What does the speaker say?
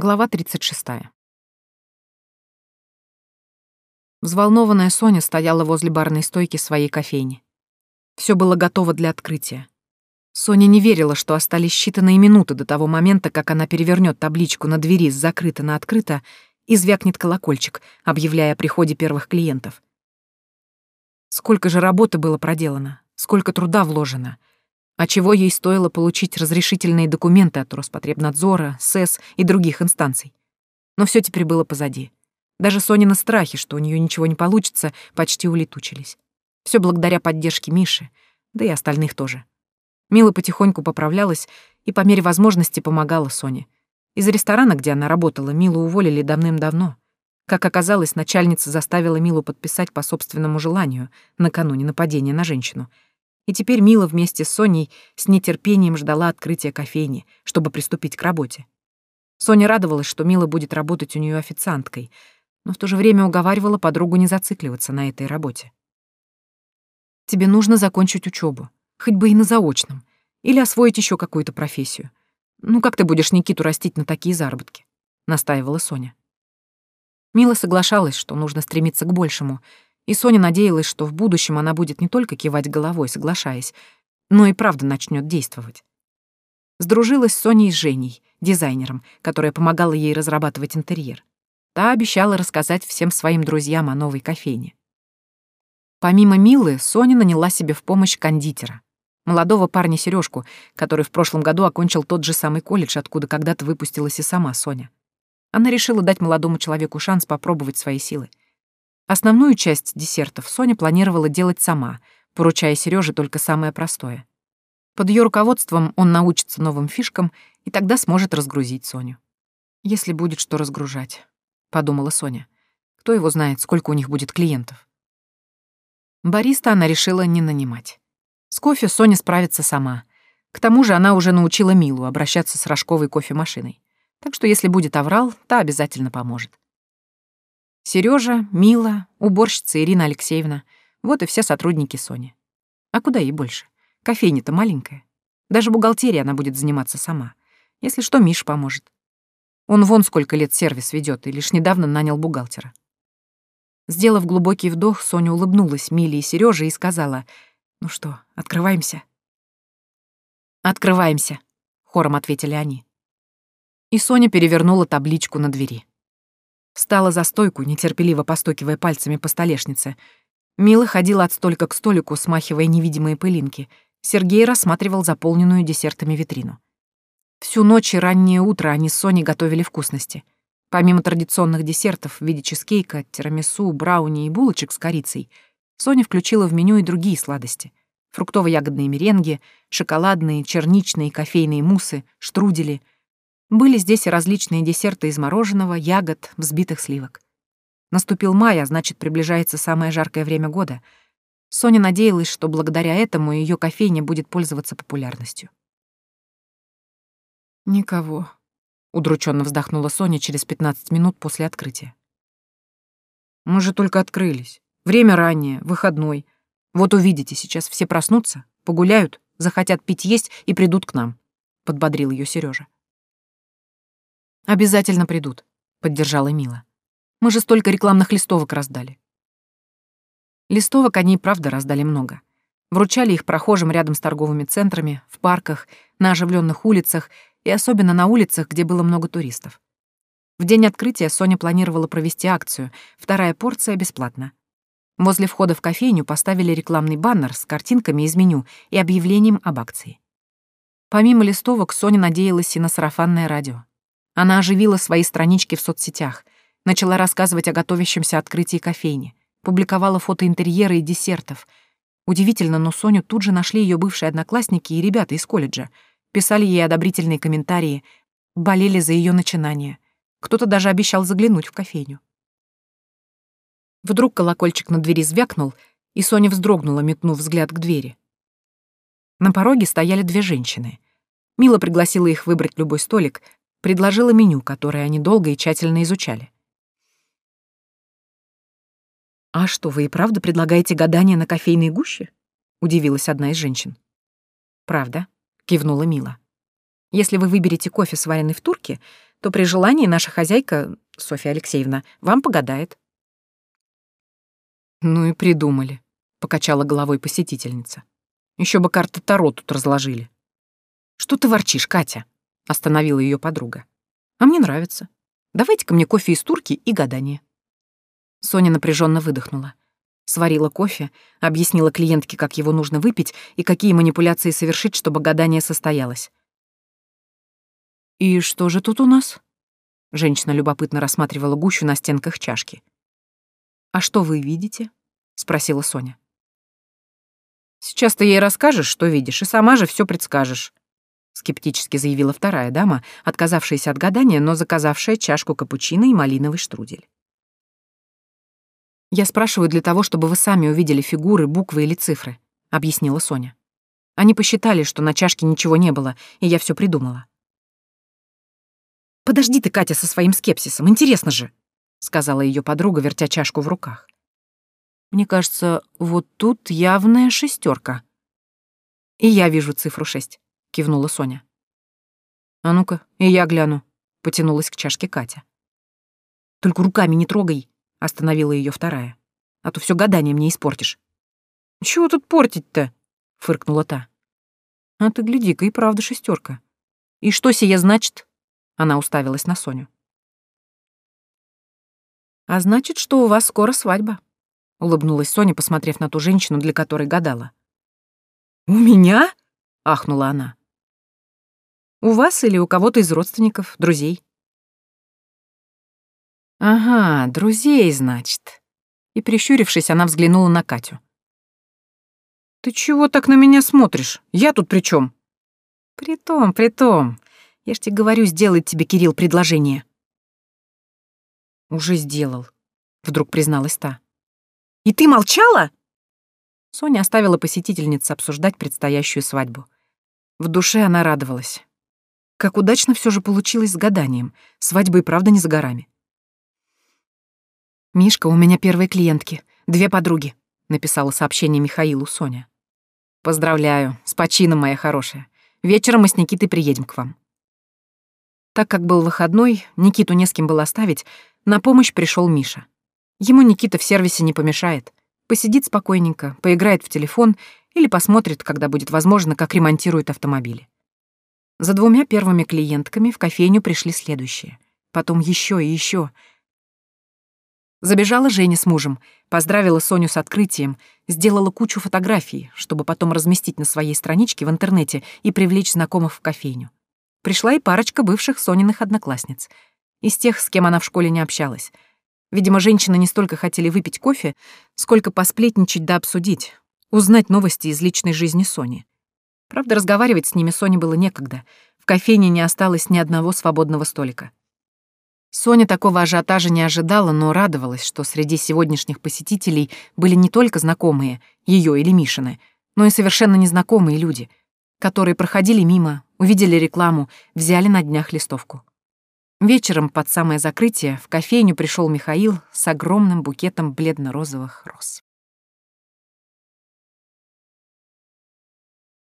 Глава 36. Взволнованная Соня стояла возле барной стойки своей кофейни. Все было готово для открытия. Соня не верила, что остались считанные минуты до того момента, как она перевернет табличку на двери с закрыто на открыто и звякнет колокольчик, объявляя о приходе первых клиентов. Сколько же работы было проделано, сколько труда вложено — а чего ей стоило получить разрешительные документы от Роспотребнадзора, СЭС и других инстанций. Но все теперь было позади. Даже Сонина страхи, что у нее ничего не получится, почти улетучились. Все благодаря поддержке Миши, да и остальных тоже. Мила потихоньку поправлялась и по мере возможности помогала Соне. Из ресторана, где она работала, Милу уволили давным-давно. Как оказалось, начальница заставила Милу подписать по собственному желанию накануне нападения на женщину — и теперь Мила вместе с Соней с нетерпением ждала открытия кофейни, чтобы приступить к работе. Соня радовалась, что Мила будет работать у нее официанткой, но в то же время уговаривала подругу не зацикливаться на этой работе. «Тебе нужно закончить учебу, хоть бы и на заочном, или освоить еще какую-то профессию. Ну как ты будешь Никиту растить на такие заработки?» — настаивала Соня. Мила соглашалась, что нужно стремиться к большему — и Соня надеялась, что в будущем она будет не только кивать головой, соглашаясь, но и правда начнет действовать. Сдружилась с Соней с Женей, дизайнером, которая помогала ей разрабатывать интерьер. Та обещала рассказать всем своим друзьям о новой кофейне. Помимо Милы, Соня наняла себе в помощь кондитера, молодого парня Сережку, который в прошлом году окончил тот же самый колледж, откуда когда-то выпустилась и сама Соня. Она решила дать молодому человеку шанс попробовать свои силы. Основную часть десертов Соня планировала делать сама, поручая Сереже только самое простое. Под ее руководством он научится новым фишкам и тогда сможет разгрузить Соню. «Если будет что разгружать», — подумала Соня. «Кто его знает, сколько у них будет клиентов?» Бариста она решила не нанимать. С кофе Соня справится сама. К тому же она уже научила Милу обращаться с рожковой кофемашиной. Так что если будет аврал, та обязательно поможет. Сережа, Мила, уборщица Ирина Алексеевна. Вот и все сотрудники Сони. А куда ей больше? Кофейня-то маленькая. Даже бухгалтерией она будет заниматься сама. Если что, Миш поможет. Он вон сколько лет сервис ведет и лишь недавно нанял бухгалтера. Сделав глубокий вдох, Соня улыбнулась Миле и Сереже и сказала, «Ну что, открываемся?» «Открываемся», — хором ответили они. И Соня перевернула табличку на двери. Встала за стойку, нетерпеливо постукивая пальцами по столешнице. Мила ходила от столика к столику, смахивая невидимые пылинки. Сергей рассматривал заполненную десертами витрину. Всю ночь и раннее утро они с Соней готовили вкусности. Помимо традиционных десертов в виде чизкейка, тирамису, брауни и булочек с корицей, Соня включила в меню и другие сладости. Фруктово-ягодные меренги, шоколадные, черничные, кофейные муссы, штрудели — были здесь и различные десерты из мороженого, ягод, взбитых сливок. Наступил май, а значит, приближается самое жаркое время года. Соня надеялась, что благодаря этому ее кофейня будет пользоваться популярностью. «Никого», — удрученно вздохнула Соня через 15 минут после открытия. «Мы же только открылись. Время раннее, выходной. Вот увидите, сейчас все проснутся, погуляют, захотят пить есть и придут к нам», — подбодрил ее Сережа. «Обязательно придут», — поддержала Мила. «Мы же столько рекламных листовок раздали». Листовок они и правда раздали много. Вручали их прохожим рядом с торговыми центрами, в парках, на оживленных улицах и особенно на улицах, где было много туристов. В день открытия Соня планировала провести акцию «Вторая порция бесплатно». Возле входа в кофейню поставили рекламный баннер с картинками из меню и объявлением об акции. Помимо листовок, Соня надеялась и на сарафанное радио. Она оживила свои странички в соцсетях, начала рассказывать о готовящемся открытии кофейни, публиковала фото интерьера и десертов. Удивительно, но Соню тут же нашли ее бывшие одноклассники и ребята из колледжа, писали ей одобрительные комментарии, болели за ее начинание. Кто-то даже обещал заглянуть в кофейню. Вдруг колокольчик на двери звякнул, и Соня вздрогнула, метнув взгляд к двери. На пороге стояли две женщины. Мила пригласила их выбрать любой столик, предложила меню, которое они долго и тщательно изучали. «А что, вы и правда предлагаете гадание на кофейной гуще?» — удивилась одна из женщин. «Правда», — кивнула Мила. Если вы выберете кофе, сваренный в турке, то при желании наша хозяйка, Софья Алексеевна, вам погадает». «Ну и придумали», — покачала головой посетительница. Еще бы карты Таро тут разложили». «Что ты ворчишь, Катя?» — остановила ее подруга. «А мне нравится. Давайте-ка мне кофе из турки и гадание». Соня напряженно выдохнула. Сварила кофе, объяснила клиентке, как его нужно выпить и какие манипуляции совершить, чтобы гадание состоялось. «И что же тут у нас?» Женщина любопытно рассматривала гущу на стенках чашки. «А что вы видите?» — спросила Соня. «Сейчас ты ей расскажешь, что видишь, и сама же все предскажешь», — скептически заявила вторая дама, отказавшаяся от гадания, но заказавшая чашку капучино и малиновый штрудель. «Я спрашиваю для того, чтобы вы сами увидели фигуры, буквы или цифры», — объяснила Соня. Они посчитали, что на чашке ничего не было, и я все придумала. «Подожди ты, Катя, со своим скепсисом, интересно же!» — сказала ее подруга, вертя чашку в руках. «Мне кажется, вот тут явная шестерка. «И я вижу цифру шесть», — кивнула Соня. «А ну-ка, и я гляну», — потянулась к чашке Катя. «Только руками не трогай», — остановила ее вторая. «А то все гадание мне испортишь». «Чего тут портить-то?» — фыркнула та. «А ты гляди-ка, и правда шестерка. И что сие значит?» Она уставилась на Соню. «А значит, что у вас скоро свадьба», — улыбнулась Соня, посмотрев на ту женщину, для которой гадала. «У меня?» — ахнула она. «У вас или у кого-то из родственников, друзей?» «Ага, друзей, значит». И, прищурившись, она взглянула на Катю. «Ты чего так на меня смотришь? Я тут при чем? «Притом, притом. Я ж тебе говорю, сделает тебе Кирилл предложение. Уже сделал, вдруг призналась та. И ты молчала? Соня оставила посетительниц обсуждать предстоящую свадьбу. В душе она радовалась. Как удачно все же получилось с гаданием. Свадьба и правда не за горами. «Мишка, у меня первые клиентки. Две подруги», — написала сообщение Михаилу Соня. «Поздравляю. С почином, моя хорошая. Вечером мы с Никитой приедем к вам». Так как был выходной, Никиту не с кем было оставить, на помощь пришел Миша. Ему Никита в сервисе не помешает. Посидит спокойненько, поиграет в телефон или посмотрит, когда будет возможно, как ремонтируют автомобили. За двумя первыми клиентками в кофейню пришли следующие. Потом еще и еще. Забежала Женя с мужем, поздравила Соню с открытием, сделала кучу фотографий, чтобы потом разместить на своей страничке в интернете и привлечь знакомых в кофейню пришла и парочка бывших Сониных одноклассниц, из тех, с кем она в школе не общалась. Видимо, женщины не столько хотели выпить кофе, сколько посплетничать да обсудить, узнать новости из личной жизни Сони. Правда, разговаривать с ними Соне было некогда. В кофейне не осталось ни одного свободного столика. Соня такого ажиотажа не ожидала, но радовалась, что среди сегодняшних посетителей были не только знакомые, ее или Мишины, но и совершенно незнакомые люди, которые проходили мимо, увидели рекламу, взяли на днях листовку. Вечером под самое закрытие в кофейню пришел Михаил с огромным букетом бледно-розовых роз.